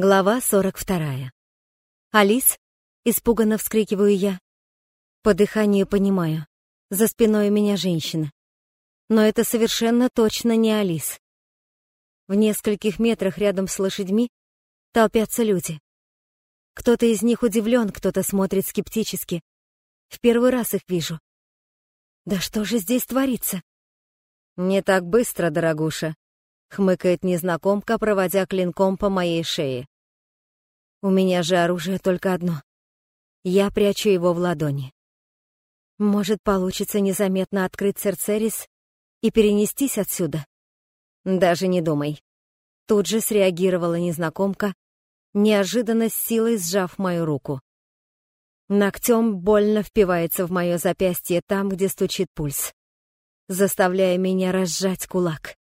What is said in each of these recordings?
Глава 42. «Алис?» — испуганно вскрикиваю я. По дыханию понимаю. За спиной у меня женщина. Но это совершенно точно не Алис. В нескольких метрах рядом с лошадьми толпятся люди. Кто-то из них удивлен, кто-то смотрит скептически. В первый раз их вижу. Да что же здесь творится? «Не так быстро, дорогуша», — хмыкает незнакомка, проводя клинком по моей шее. У меня же оружие только одно. Я прячу его в ладони. Может, получится незаметно открыть Церцерис и перенестись отсюда? Даже не думай. Тут же среагировала незнакомка, неожиданно с силой сжав мою руку. Ногтем больно впивается в мое запястье там, где стучит пульс, заставляя меня разжать кулак.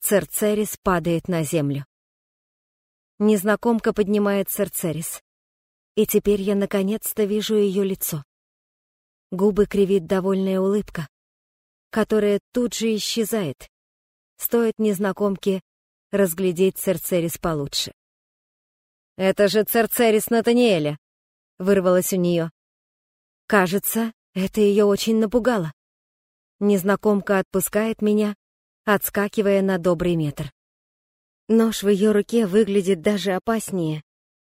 Церцерис падает на землю. Незнакомка поднимает Церцерис. И теперь я наконец-то вижу ее лицо. Губы кривит довольная улыбка, которая тут же исчезает. Стоит незнакомке разглядеть Церцерис получше. «Это же Церцерис Натаниэля!» — вырвалось у нее. Кажется, это ее очень напугало. Незнакомка отпускает меня, отскакивая на добрый метр. Нож в ее руке выглядит даже опаснее,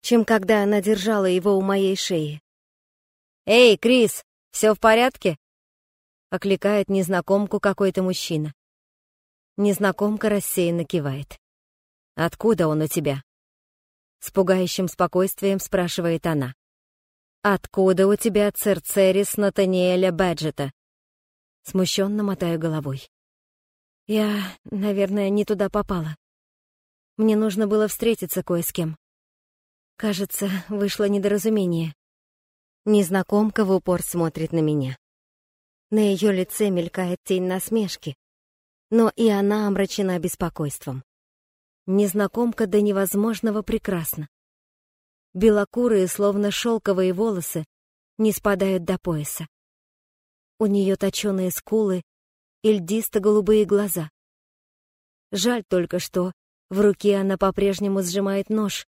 чем когда она держала его у моей шеи. «Эй, Крис, все в порядке?» — окликает незнакомку какой-то мужчина. Незнакомка рассеянно кивает. «Откуда он у тебя?» С пугающим спокойствием спрашивает она. «Откуда у тебя Церцерис Натаниэля Бэджета?» Смущенно мотаю головой. Я, наверное, не туда попала. Мне нужно было встретиться кое с кем. Кажется, вышло недоразумение. Незнакомка в упор смотрит на меня. На ее лице мелькает тень насмешки, но и она омрачена беспокойством. Незнакомка до невозможного прекрасна. Белокурые, словно шелковые волосы, не спадают до пояса. У нее точеные скулы и льдисто-голубые глаза. Жаль только, что в руке она по-прежнему сжимает нож,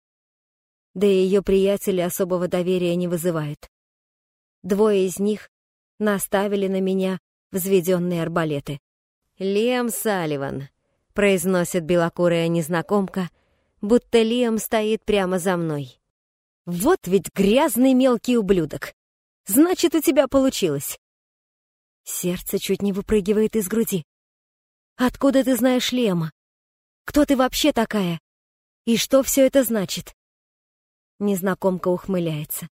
да и ее приятели особого доверия не вызывают. Двое из них наставили на меня взведенные арбалеты. «Лиам Салливан», — произносит белокурая незнакомка, будто Лиам стоит прямо за мной. «Вот ведь грязный мелкий ублюдок! Значит, у тебя получилось!» Сердце чуть не выпрыгивает из груди. «Откуда ты знаешь Лема? Кто ты вообще такая? И что все это значит?» Незнакомка ухмыляется.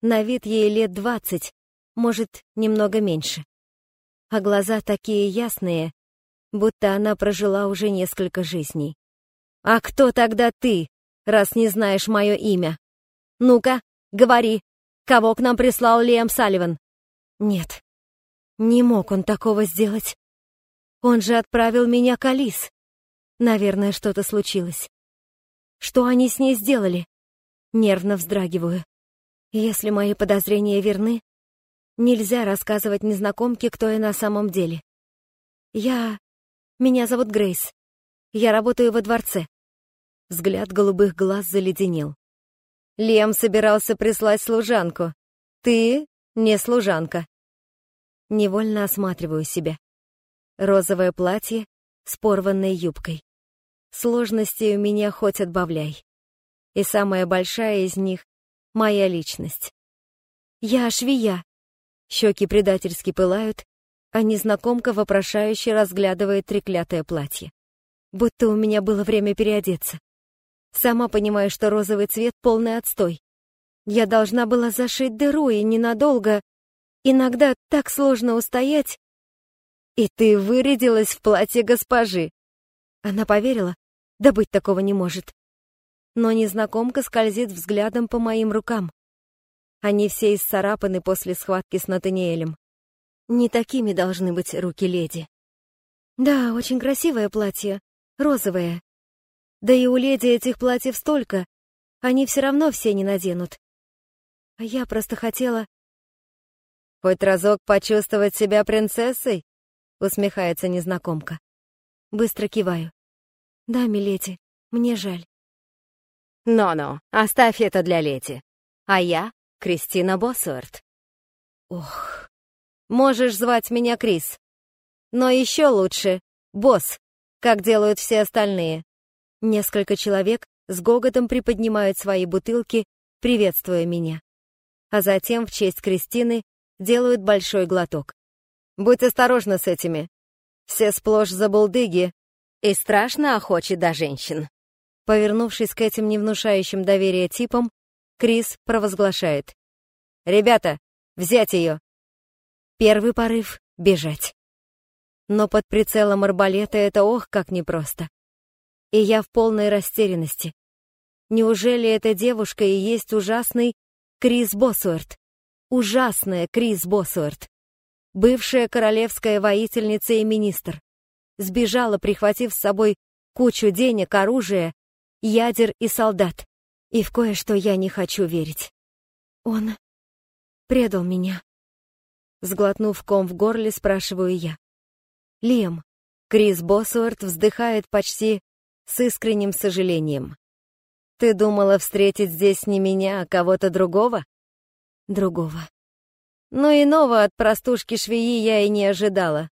На вид ей лет двадцать, может, немного меньше. А глаза такие ясные, будто она прожила уже несколько жизней. «А кто тогда ты, раз не знаешь мое имя? Ну-ка, говори, кого к нам прислал Лиам Салливан?» «Нет, не мог он такого сделать. Он же отправил меня к Алис. Наверное, что-то случилось. Что они с ней сделали? Нервно вздрагиваю. Если мои подозрения верны, нельзя рассказывать незнакомке, кто я на самом деле. Я... Меня зовут Грейс. Я работаю во дворце. Взгляд голубых глаз заледенел. Лем собирался прислать служанку. Ты не служанка. Невольно осматриваю себя. Розовое платье с порванной юбкой. Сложностей у меня хоть отбавляй. И самая большая из них — моя личность. Я швея. Щеки предательски пылают, а незнакомка вопрошающе разглядывает треклятое платье. Будто у меня было время переодеться. Сама понимаю, что розовый цвет — полный отстой. Я должна была зашить дыру и ненадолго Иногда так сложно устоять. И ты вырядилась в платье госпожи. Она поверила? Да быть такого не может. Но незнакомка скользит взглядом по моим рукам. Они все исцарапаны после схватки с Натаниэлем. Не такими должны быть руки леди. Да, очень красивое платье, розовое. Да и у леди этих платьев столько, они все равно все не наденут. А я просто хотела... Хоть разок почувствовать себя принцессой? Усмехается незнакомка. Быстро киваю. Да, миледи, мне жаль. Но-но, оставь это для леди. А я — Кристина Боссуэрт. Ох, можешь звать меня Крис. Но еще лучше — Босс, как делают все остальные. Несколько человек с гоготом приподнимают свои бутылки, приветствуя меня. А затем в честь Кристины делают большой глоток. Будь осторожна с этими. Все сплошь забулдыги и страшно охочи до женщин. Повернувшись к этим невнушающим доверия типам, Крис провозглашает. «Ребята, взять ее!» Первый порыв — бежать. Но под прицелом арбалета это ох, как непросто. И я в полной растерянности. Неужели эта девушка и есть ужасный Крис Босуэрт? Ужасная Крис Босуэрт. Бывшая королевская воительница и министр. Сбежала, прихватив с собой кучу денег, оружия ядер и солдат. И в кое-что я не хочу верить. Он предал меня. Сглотнув ком в горле, спрашиваю я. Лем. Крис Боссуэрт вздыхает почти с искренним сожалением. Ты думала встретить здесь не меня, а кого-то другого? Другого. Но иного от простушки-швеи я и не ожидала.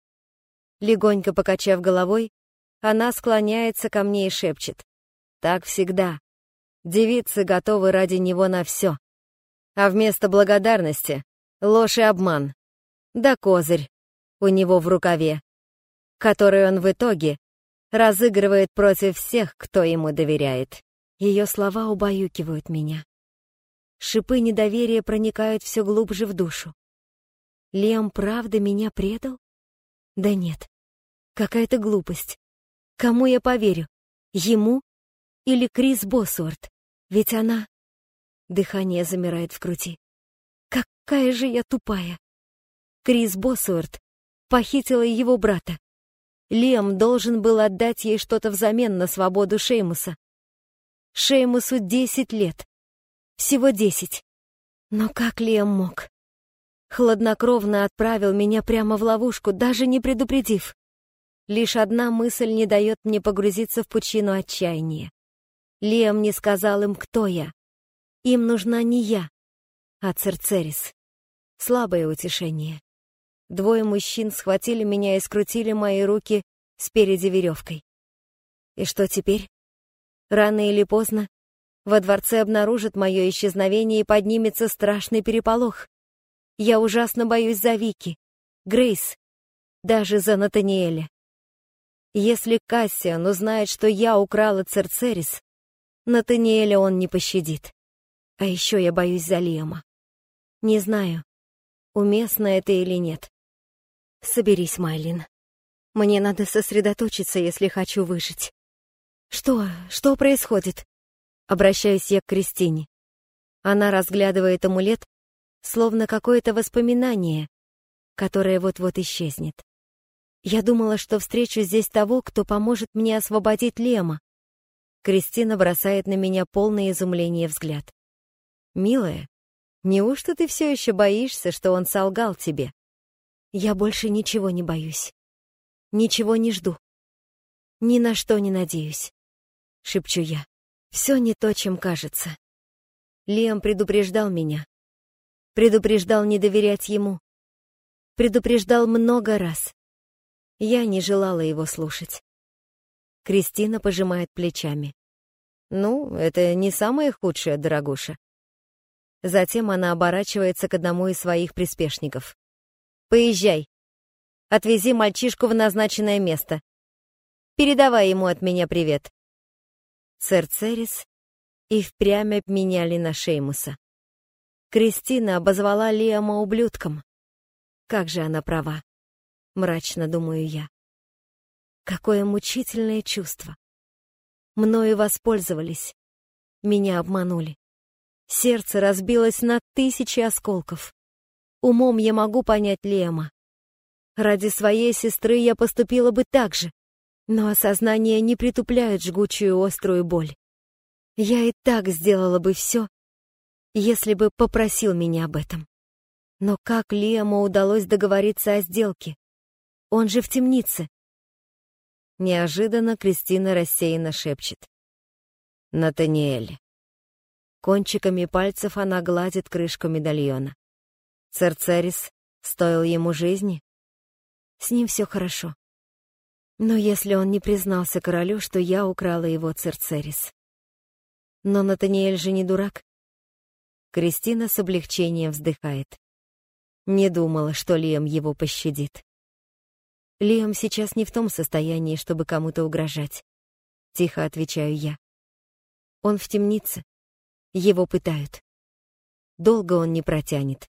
Легонько покачав головой, она склоняется ко мне и шепчет. Так всегда. Девицы готовы ради него на все. А вместо благодарности — ложь и обман. Да козырь у него в рукаве, который он в итоге разыгрывает против всех, кто ему доверяет. Ее слова убаюкивают меня. Шипы недоверия проникают все глубже в душу. Лем правда меня предал? Да нет. Какая-то глупость. Кому я поверю? Ему или Крис Боссуорт, ведь она... Дыхание замирает в груди. Какая же я тупая! Крис Боссуорт похитила его брата. Лем должен был отдать ей что-то взамен на свободу Шеймуса. Шеймусу десять лет. Всего десять. Но как Лем мог? Хладнокровно отправил меня прямо в ловушку, даже не предупредив. Лишь одна мысль не дает мне погрузиться в пучину отчаяния. Лиам не сказал им, кто я. Им нужна не я, а Церцерис. Слабое утешение. Двое мужчин схватили меня и скрутили мои руки спереди веревкой. И что теперь? Рано или поздно во дворце обнаружат мое исчезновение и поднимется страшный переполох. Я ужасно боюсь за Вики, Грейс, даже за Натаниэля. Если Кассиан узнает, что я украла Церцерис, Натаниэля он не пощадит. А еще я боюсь за Лема. Не знаю, уместно это или нет. Соберись, Майлин. Мне надо сосредоточиться, если хочу выжить. Что? Что происходит? Обращаюсь я к Кристине. Она разглядывает амулет, словно какое-то воспоминание, которое вот-вот исчезнет. Я думала, что встречу здесь того, кто поможет мне освободить Лема, Кристина бросает на меня полное изумление взгляд. «Милая, неужто ты все еще боишься, что он солгал тебе?» «Я больше ничего не боюсь. Ничего не жду. Ни на что не надеюсь», — шепчу я. «Все не то, чем кажется». Лиам предупреждал меня. Предупреждал не доверять ему. Предупреждал много раз. Я не желала его слушать. Кристина пожимает плечами. «Ну, это не самое худшее, дорогуша». Затем она оборачивается к одному из своих приспешников. «Поезжай. Отвези мальчишку в назначенное место. Передавай ему от меня привет». Церцерис и впрямь обменяли на Шеймуса. Кристина обозвала Лиама ублюдком. Как же она права, мрачно думаю я. Какое мучительное чувство. Мною воспользовались. Меня обманули. Сердце разбилось на тысячи осколков. Умом я могу понять Лема. Ради своей сестры я поступила бы так же, но осознание не притупляет жгучую острую боль. Я и так сделала бы все, если бы попросил меня об этом. Но как Лему удалось договориться о сделке? Он же в темнице. Неожиданно Кристина рассеянно шепчет. «Натаниэль, Кончиками пальцев она гладит крышку медальона. Церцерис стоил ему жизни? С ним все хорошо. Но если он не признался королю, что я украла его Церцерис. Но Натаниэль же не дурак. Кристина с облегчением вздыхает. Не думала, что Лиам его пощадит. Лиам сейчас не в том состоянии, чтобы кому-то угрожать. Тихо отвечаю я. Он в темнице. Его пытают. Долго он не протянет.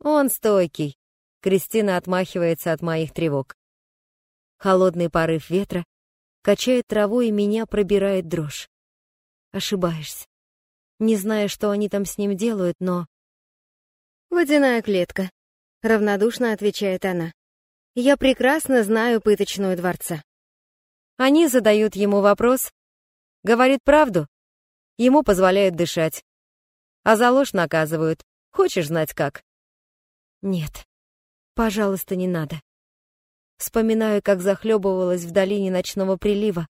Он стойкий. Кристина отмахивается от моих тревог. Холодный порыв ветра качает траву, и меня пробирает дрожь. Ошибаешься. Не знаю, что они там с ним делают, но... «Водяная клетка», — равнодушно отвечает она. «Я прекрасно знаю пыточную дворца». Они задают ему вопрос, говорит правду, ему позволяют дышать. А за ложь наказывают. Хочешь знать как? Нет, пожалуйста, не надо. Вспоминаю, как захлебывалась в долине ночного прилива,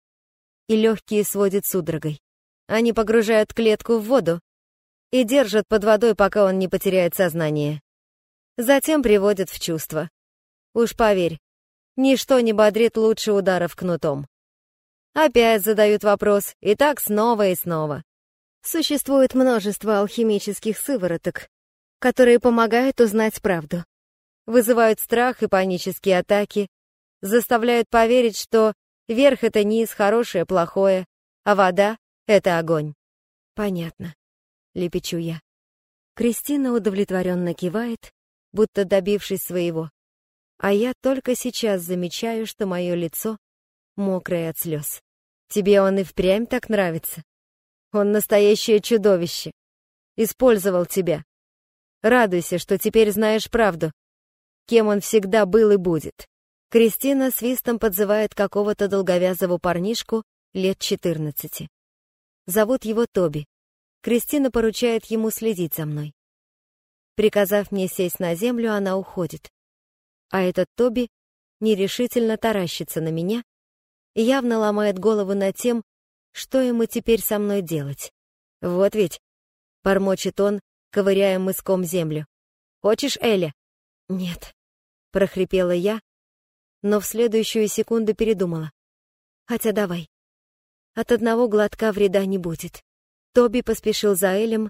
и легкие сводит судорогой. Они погружают клетку в воду и держат под водой, пока он не потеряет сознание. Затем приводят в чувство. Уж поверь, ничто не бодрит лучше ударов кнутом. Опять задают вопрос, и так снова и снова. Существует множество алхимических сывороток, которые помогают узнать правду. Вызывают страх и панические атаки, заставляют поверить, что верх — это низ, хорошее — плохое, а вода — это огонь. Понятно, — лепечу я. Кристина удовлетворенно кивает, будто добившись своего. А я только сейчас замечаю, что мое лицо мокрое от слез. Тебе он и впрямь так нравится? Он настоящее чудовище. Использовал тебя. Радуйся, что теперь знаешь правду. Кем он всегда был и будет. Кристина свистом подзывает какого-то долговязого парнишку лет 14. Зовут его Тоби. Кристина поручает ему следить за мной. Приказав мне сесть на землю, она уходит. А этот Тоби нерешительно таращится на меня и явно ломает голову над тем, что ему теперь со мной делать. Вот ведь, бормочет он, ковыряя мыском землю. Хочешь, Эля? Нет, прохрипела я, но в следующую секунду передумала. Хотя давай. От одного глотка вреда не будет. Тоби поспешил за Элем,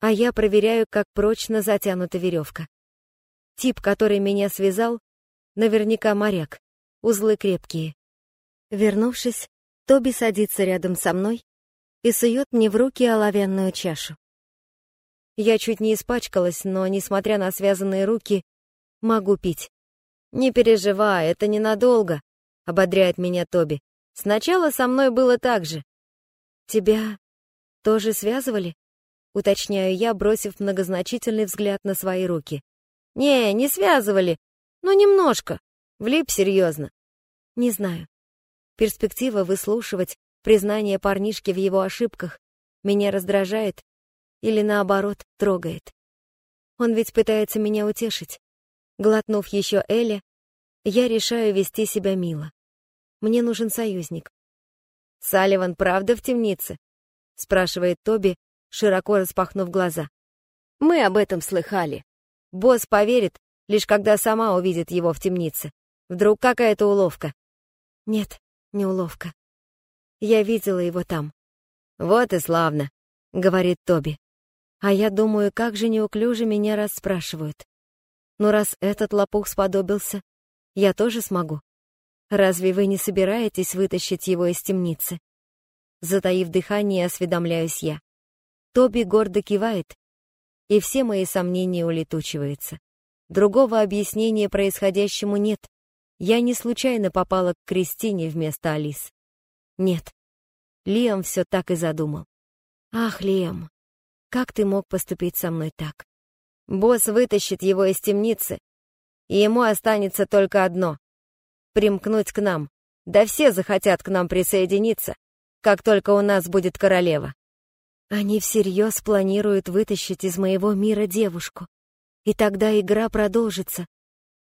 а я проверяю, как прочно затянута веревка. Тип, который меня связал, наверняка моряк. Узлы крепкие. Вернувшись, Тоби садится рядом со мной и сует мне в руки оловянную чашу. Я чуть не испачкалась, но, несмотря на связанные руки, могу пить. «Не переживай, это ненадолго», — ободряет меня Тоби. «Сначала со мной было так же». «Тебя тоже связывали?» — уточняю я, бросив многозначительный взгляд на свои руки. «Не, не связывали, но немножко. Влип серьезно». «Не знаю. Перспектива выслушивать признание парнишки в его ошибках меня раздражает или, наоборот, трогает. Он ведь пытается меня утешить. Глотнув еще Эля, я решаю вести себя мило. Мне нужен союзник. «Салливан правда в темнице?» — спрашивает Тоби, широко распахнув глаза. «Мы об этом слыхали. Босс поверит, лишь когда сама увидит его в темнице. Вдруг какая-то уловка?» «Нет, не уловка. Я видела его там». «Вот и славно», — говорит Тоби. А я думаю, как же неуклюже меня расспрашивают. Но раз этот лопух сподобился, я тоже смогу. Разве вы не собираетесь вытащить его из темницы? Затаив дыхание, осведомляюсь я. Тоби гордо кивает, и все мои сомнения улетучиваются. Другого объяснения происходящему нет. Я не случайно попала к Кристине вместо Алис. Нет. Лиам все так и задумал. Ах, Лиам, как ты мог поступить со мной так? Босс вытащит его из темницы, и ему останется только одно — примкнуть к нам. Да все захотят к нам присоединиться, как только у нас будет королева. Они всерьез планируют вытащить из моего мира девушку. И тогда игра продолжится.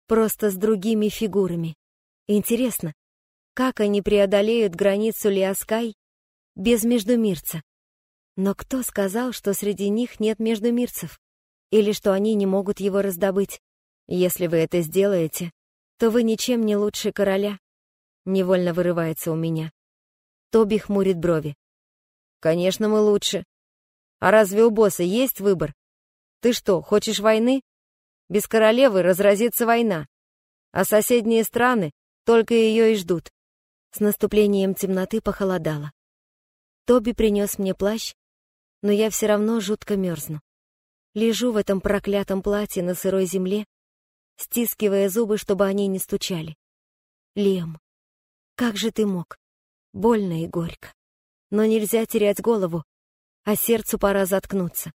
Просто с другими фигурами. Интересно, как они преодолеют границу Лиаскай без междумирца? Но кто сказал, что среди них нет междумирцев? Или что они не могут его раздобыть? Если вы это сделаете, то вы ничем не лучше короля. Невольно вырывается у меня. Тоби хмурит брови. Конечно, мы лучше. А разве у босса есть выбор? Ты что, хочешь войны? Без королевы разразится война. А соседние страны только ее и ждут. С наступлением темноты похолодало. Тоби принес мне плащ, но я все равно жутко мерзну. Лежу в этом проклятом платье на сырой земле, стискивая зубы, чтобы они не стучали. Лем, как же ты мог? Больно и горько. Но нельзя терять голову, а сердцу пора заткнуться.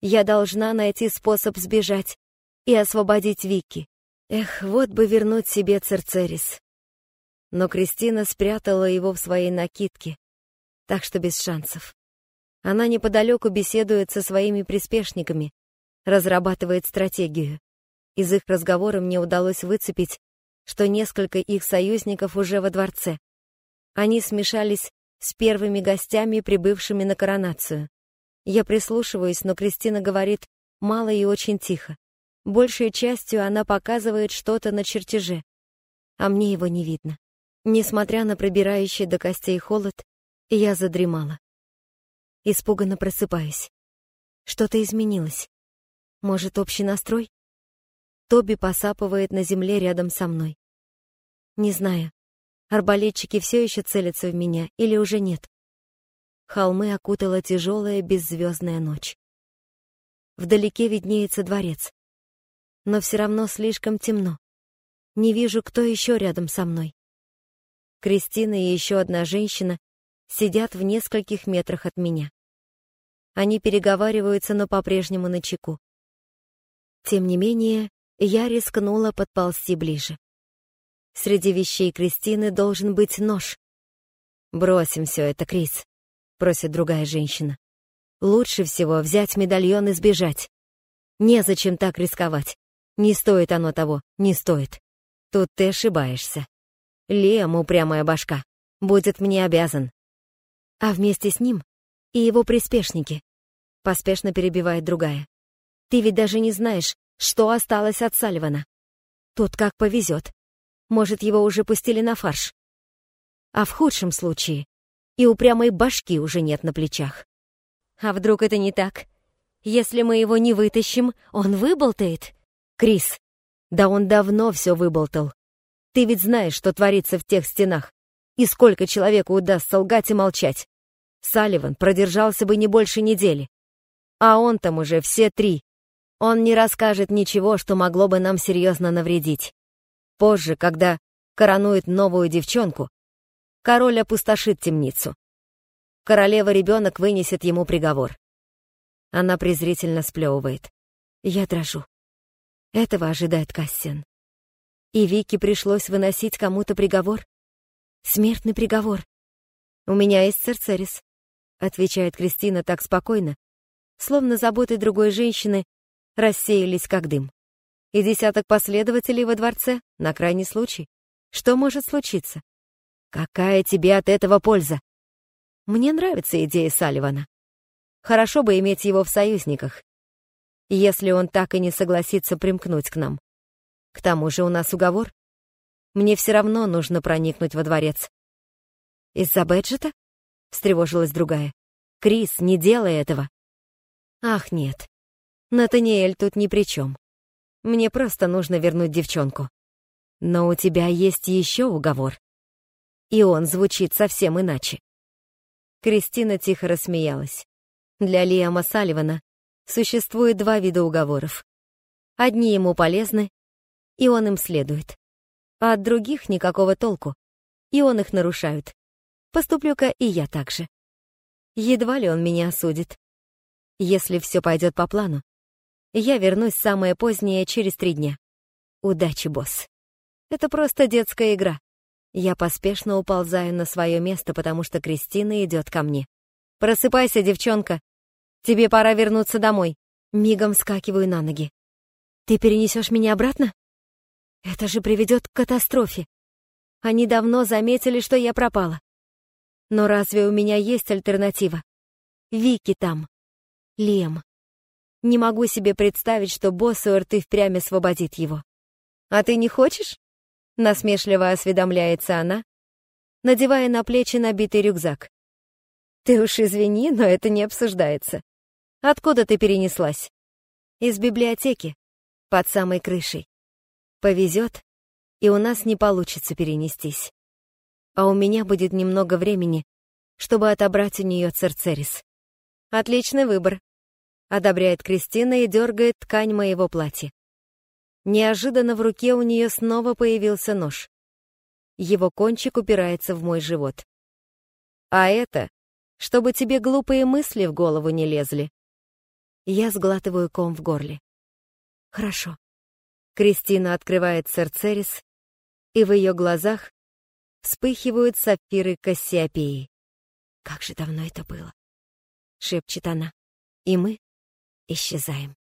Я должна найти способ сбежать и освободить Вики. Эх, вот бы вернуть себе Церцерис. Но Кристина спрятала его в своей накидке, так что без шансов. Она неподалеку беседует со своими приспешниками, разрабатывает стратегию. Из их разговора мне удалось выцепить, что несколько их союзников уже во дворце. Они смешались с первыми гостями, прибывшими на коронацию. Я прислушиваюсь, но Кристина говорит мало и очень тихо. Большей частью она показывает что-то на чертеже, а мне его не видно. Несмотря на пробирающий до костей холод, я задремала. Испуганно просыпаюсь. Что-то изменилось. Может, общий настрой? Тоби посапывает на земле рядом со мной. Не знаю, арбалетчики все еще целятся в меня или уже нет. Холмы окутала тяжелая беззвездная ночь. Вдалеке виднеется дворец. Но все равно слишком темно. Не вижу, кто еще рядом со мной. Кристина и еще одна женщина сидят в нескольких метрах от меня. Они переговариваются, но по-прежнему на чеку. Тем не менее, я рискнула подползти ближе. Среди вещей Кристины должен быть нож. «Бросим все это, Крис», — просит другая женщина. «Лучше всего взять медальон и сбежать. Незачем так рисковать. Не стоит оно того, не стоит. Тут ты ошибаешься. Лем, упрямая башка, будет мне обязан а вместе с ним и его приспешники. Поспешно перебивает другая. Ты ведь даже не знаешь, что осталось от Салливана. Тут как повезет. Может, его уже пустили на фарш. А в худшем случае и упрямой башки уже нет на плечах. А вдруг это не так? Если мы его не вытащим, он выболтает. Крис, да он давно все выболтал. Ты ведь знаешь, что творится в тех стенах. И сколько человеку удастся лгать и молчать. Салливан продержался бы не больше недели. А он там уже все три. Он не расскажет ничего, что могло бы нам серьезно навредить. Позже, когда коронует новую девчонку, король опустошит темницу. Королева-ребенок вынесет ему приговор. Она презрительно сплевывает. Я дрожу. Этого ожидает Кассиан. И Вике пришлось выносить кому-то приговор. Смертный приговор. У меня есть Церцерис отвечает Кристина так спокойно, словно заботы другой женщины рассеялись как дым. И десяток последователей во дворце на крайний случай. Что может случиться? Какая тебе от этого польза? Мне нравится идея Салливана. Хорошо бы иметь его в союзниках, если он так и не согласится примкнуть к нам. К тому же у нас уговор. Мне все равно нужно проникнуть во дворец. Из-за Бэджета? Встревожилась другая. «Крис, не делай этого!» «Ах, нет. Натаниэль тут ни при чем. Мне просто нужно вернуть девчонку. Но у тебя есть еще уговор. И он звучит совсем иначе». Кристина тихо рассмеялась. Для Лиама Салливана существует два вида уговоров. Одни ему полезны, и он им следует. А от других никакого толку, и он их нарушает. Поступлю-ка и я так же. Едва ли он меня осудит. Если все пойдет по плану, я вернусь самое позднее через три дня. Удачи, босс. Это просто детская игра. Я поспешно уползаю на свое место, потому что Кристина идет ко мне. «Просыпайся, девчонка. Тебе пора вернуться домой». Мигом скакиваю на ноги. «Ты перенесешь меня обратно?» «Это же приведет к катастрофе. Они давно заметили, что я пропала. Но разве у меня есть альтернатива? Вики там. Лем. Не могу себе представить, что Боссуэрт и впрямь освободит его. «А ты не хочешь?» — насмешливо осведомляется она, надевая на плечи набитый рюкзак. «Ты уж извини, но это не обсуждается. Откуда ты перенеслась?» «Из библиотеки, под самой крышей. Повезет, и у нас не получится перенестись. А у меня будет немного времени, чтобы отобрать у нее Церцерис». «Отличный выбор», — одобряет Кристина и дергает ткань моего платья. Неожиданно в руке у нее снова появился нож. Его кончик упирается в мой живот. А это, чтобы тебе глупые мысли в голову не лезли. Я сглатываю ком в горле. Хорошо. Кристина открывает Церцерис, и в ее глазах вспыхивают сапфиры Кассиопеи. «Как же давно это было!» — шепчет она. И мы исчезаем.